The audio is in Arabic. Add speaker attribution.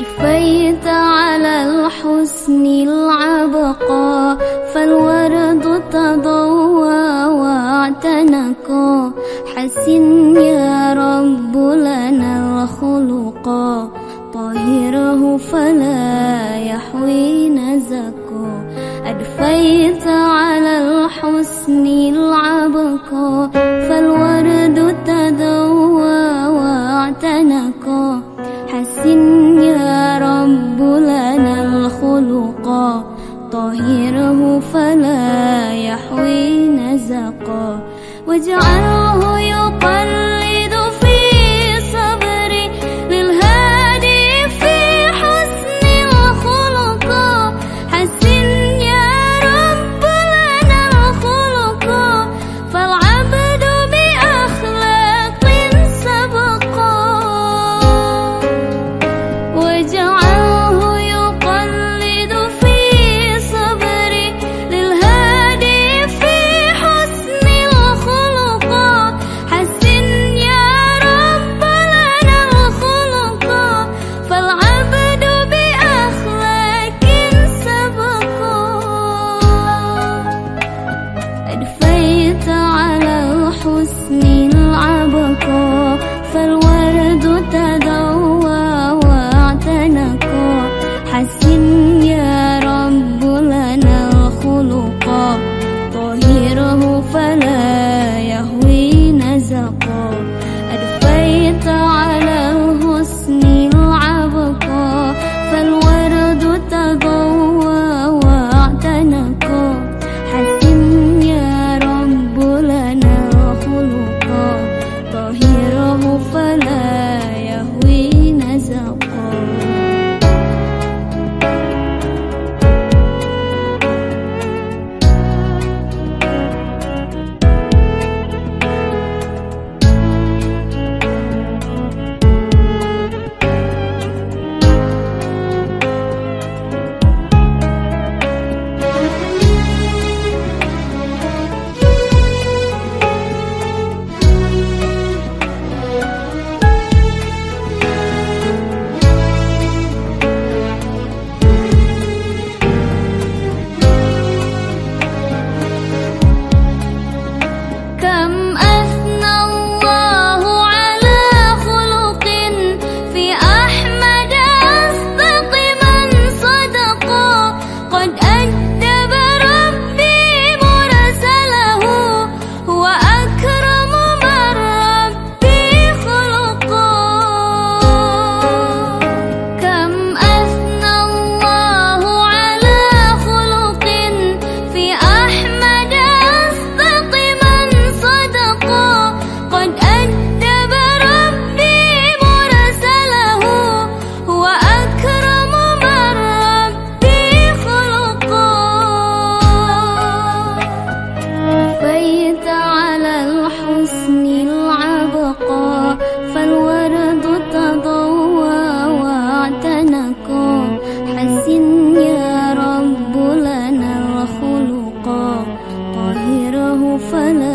Speaker 1: رفيت على الحسن العبقى أحسن يا رب لنا الخلق. طهره فلا يحوي نزكا أدفيت على الحسن العبقا فالورد تدوى واعتنقا حسن يا رب لنا الخلق. طهره فلا يحوي نزقا 我就安安和忧 من العبقى فالورد تبقى 分了。